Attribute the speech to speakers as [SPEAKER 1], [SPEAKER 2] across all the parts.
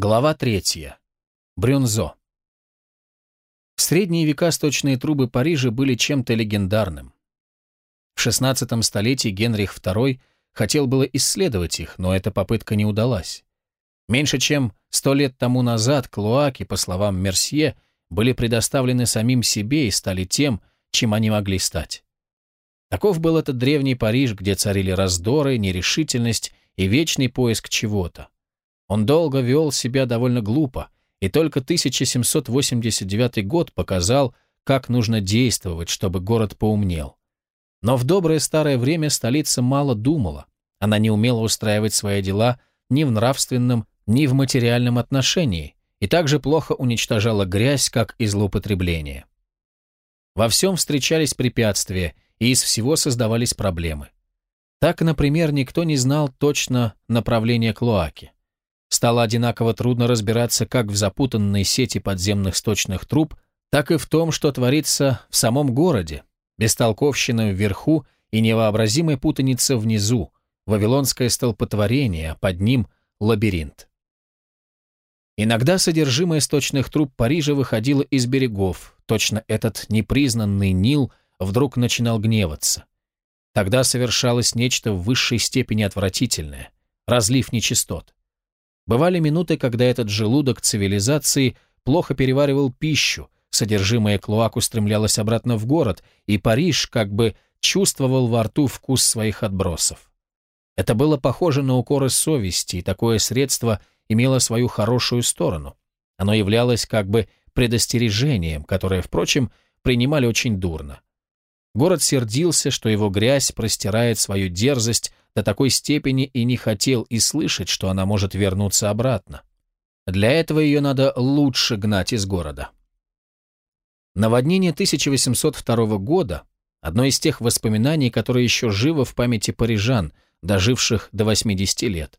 [SPEAKER 1] Глава третья. Брюнзо. В средние века сточные трубы Парижа были чем-то легендарным. В XVI столетии Генрих II хотел было исследовать их, но эта попытка не удалась. Меньше чем сто лет тому назад клоаки, по словам Мерсье, были предоставлены самим себе и стали тем, чем они могли стать. Таков был этот древний Париж, где царили раздоры, нерешительность и вечный поиск чего-то. Он долго вел себя довольно глупо, и только 1789 год показал, как нужно действовать, чтобы город поумнел. Но в доброе старое время столица мало думала, она не умела устраивать свои дела ни в нравственном, ни в материальном отношении, и также плохо уничтожала грязь, как и злоупотребление. Во всем встречались препятствия, и из всего создавались проблемы. Так, например, никто не знал точно направления клоаки. Стало одинаково трудно разбираться как в запутанной сети подземных сточных труб, так и в том, что творится в самом городе, бестолковщина вверху и невообразимая путаница внизу, вавилонское столпотворение, под ним лабиринт. Иногда содержимое сточных труб Парижа выходило из берегов, точно этот непризнанный Нил вдруг начинал гневаться. Тогда совершалось нечто в высшей степени отвратительное, разлив нечистот. Бывали минуты, когда этот желудок цивилизации плохо переваривал пищу, содержимое клоак устремлялось обратно в город, и Париж как бы чувствовал во рту вкус своих отбросов. Это было похоже на укоры совести, и такое средство имело свою хорошую сторону. Оно являлось как бы предостережением, которое, впрочем, принимали очень дурно. Город сердился, что его грязь простирает свою дерзость до такой степени и не хотел и слышать, что она может вернуться обратно. Для этого ее надо лучше гнать из города. Наводнение 1802 года – одно из тех воспоминаний, которые еще живо в памяти парижан, доживших до 80 лет.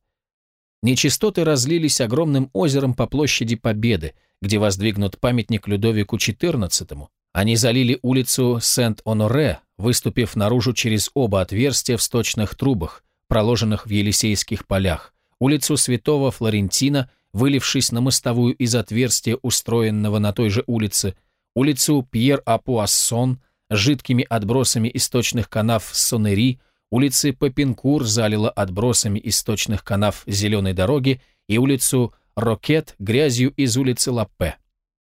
[SPEAKER 1] Нечистоты разлились огромным озером по площади Победы, где воздвигнут памятник Людовику XIV, они залили улицу Сент-Оноре, выступив наружу через оба отверстия в сточных трубах, проложенных в Елисейских полях, улицу Святого Флорентина, вылившись на мостовую из отверстия, устроенного на той же улице, улицу Пьер-Апуассон, жидкими отбросами источных канав Сонери, улицы Папинкур залила отбросами источных канав Зеленой дороги и улицу Рокет грязью из улицы Лаппе.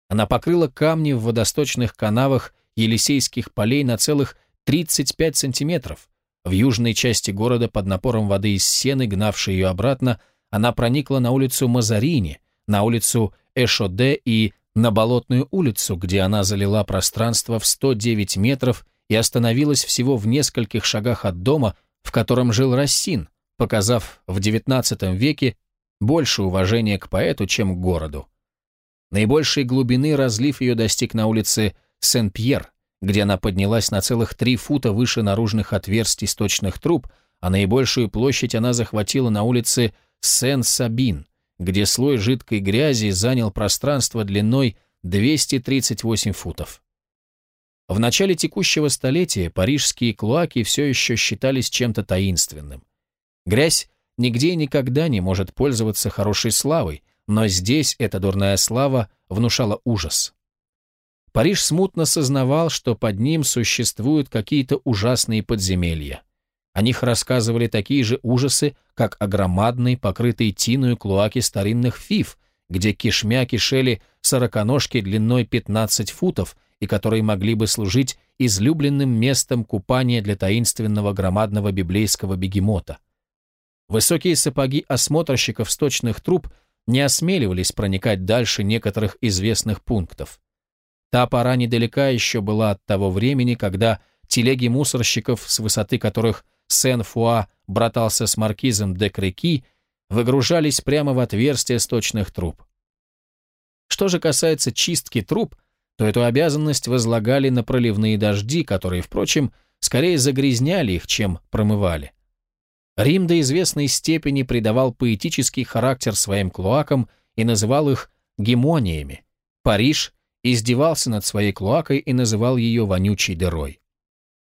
[SPEAKER 1] Она покрыла камни в водосточных канавах Елисейских полей на целых 35 сантиметров. В южной части города под напором воды из сены, гнавшей ее обратно, она проникла на улицу Мазарини, на улицу Эшоде и на Болотную улицу, где она залила пространство в 109 метров и остановилась всего в нескольких шагах от дома, в котором жил Рассин, показав в XIX веке больше уважения к поэту, чем к городу. Наибольшей глубины разлив ее достиг на улице Сен-Пьер, где она поднялась на целых три фута выше наружных отверстий сточных труб, а наибольшую площадь она захватила на улице Сен-Сабин, где слой жидкой грязи занял пространство длиной 238 футов. В начале текущего столетия парижские клоаки все еще считались чем-то таинственным. Грязь нигде и никогда не может пользоваться хорошей славой, но здесь эта дурная слава внушала ужас. Париж смутно сознавал, что под ним существуют какие-то ужасные подземелья. О них рассказывали такие же ужасы, как о громадной, покрытой тиную клоаке старинных фиф, где кишмя кишели сороконожки длиной 15 футов и которые могли бы служить излюбленным местом купания для таинственного громадного библейского бегемота. Высокие сапоги осмотрщиков сточных труб не осмеливались проникать дальше некоторых известных пунктов. Та пора недалека еще была от того времени, когда телеги мусорщиков, с высоты которых Сен-Фуа братался с маркизом де Креки, выгружались прямо в отверстия сточных труб. Что же касается чистки труб, то эту обязанность возлагали на проливные дожди, которые, впрочем, скорее загрязняли их, чем промывали. Рим до известной степени придавал поэтический характер своим клоакам и называл их гемониями. Париж издевался над своей клоакой и называл ее вонючей дырой.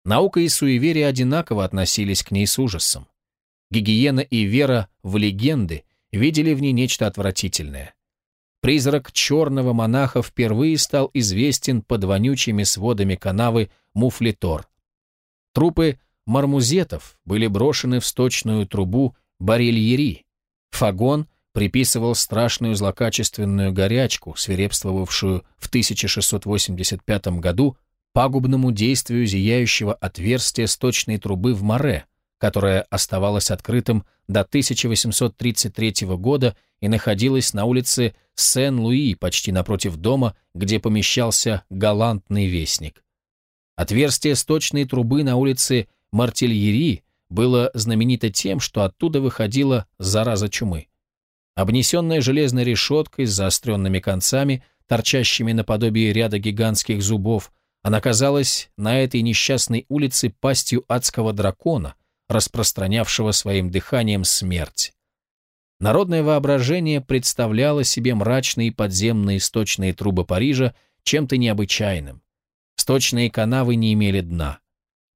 [SPEAKER 1] Наука и суеверие одинаково относились к ней с ужасом. Гигиена и вера в легенды видели в ней нечто отвратительное. призрак черного монаха впервые стал известен под вонючими сводами канавы Муфлитор. Трупы мармузетов были брошены в сточную трубу Барельери. Фагон приписывал страшную злокачественную горячку, свирепствовавшую в 1685 году пагубному действию зияющего отверстия сточной трубы в море, которое оставалось открытым до 1833 года и находилось на улице Сен-Луи, почти напротив дома, где помещался галантный вестник. Отверстие сточной трубы на улице Мартильери было знаменито тем, что оттуда выходила зараза чумы. Обнесенная железной решеткой с заостренными концами, торчащими наподобие ряда гигантских зубов, она казалась на этой несчастной улице пастью адского дракона, распространявшего своим дыханием смерть. Народное воображение представляло себе мрачные подземные сточные трубы Парижа чем-то необычайным. Сточные канавы не имели дна.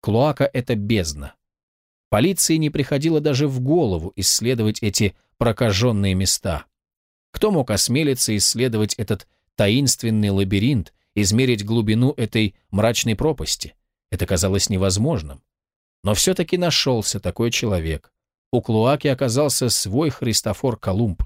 [SPEAKER 1] Клоака — это бездна. Полиции не приходило даже в голову исследовать эти прокаженные места. Кто мог осмелиться исследовать этот таинственный лабиринт, измерить глубину этой мрачной пропасти? Это казалось невозможным. Но все-таки нашелся такой человек. У Клуаки оказался свой Христофор Колумб.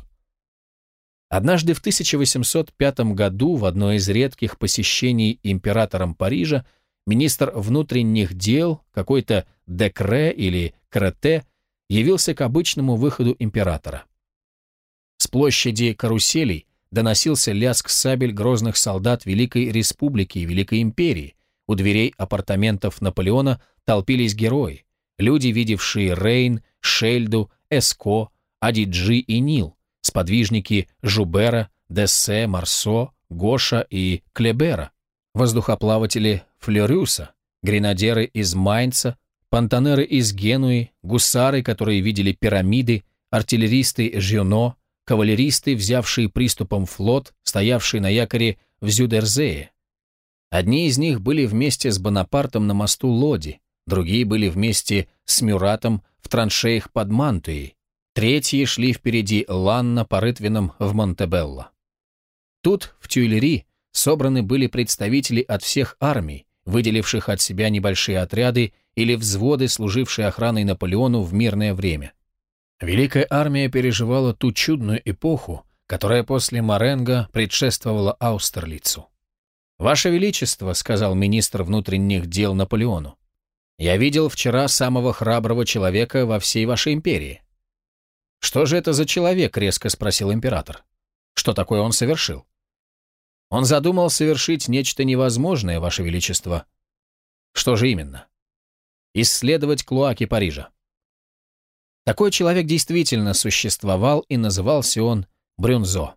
[SPEAKER 1] Однажды в 1805 году в одно из редких посещений императором Парижа министр внутренних дел, какой-то Декре или Крете, явился к обычному выходу императора. С площади каруселей доносился лязг сабель грозных солдат Великой Республики и Великой Империи, у дверей апартаментов Наполеона толпились герои, люди, видевшие Рейн, Шельду, Эско, Адиджи и Нил, сподвижники Жубера, Дессе, Марсо, Гоша и Клебера, воздухоплаватели Флерюса, гренадеры из Майнца, пантанеры из Генуи, гусары, которые видели пирамиды, артиллеристы Жюно, кавалеристы, взявшие приступом флот, стоявший на якоре в Зюдерзее, Одни из них были вместе с Бонапартом на мосту Лоди, другие были вместе с Мюратом в траншеях под Мантуей, третьи шли впереди Ланна по рытвинам в Монтебелло. Тут, в Тюильри, собраны были представители от всех армий, выделивших от себя небольшие отряды или взводы, служившие охраной Наполеону в мирное время. Великая армия переживала ту чудную эпоху, которая после Маренго предшествовала Аустерлицу. «Ваше Величество», — сказал министр внутренних дел Наполеону, «я видел вчера самого храброго человека во всей вашей империи». «Что же это за человек?» — резко спросил император. «Что такое он совершил?» «Он задумал совершить нечто невозможное, Ваше Величество». «Что же именно?» «Исследовать клоаки Парижа». Такой человек действительно существовал, и назывался он Брюнзо.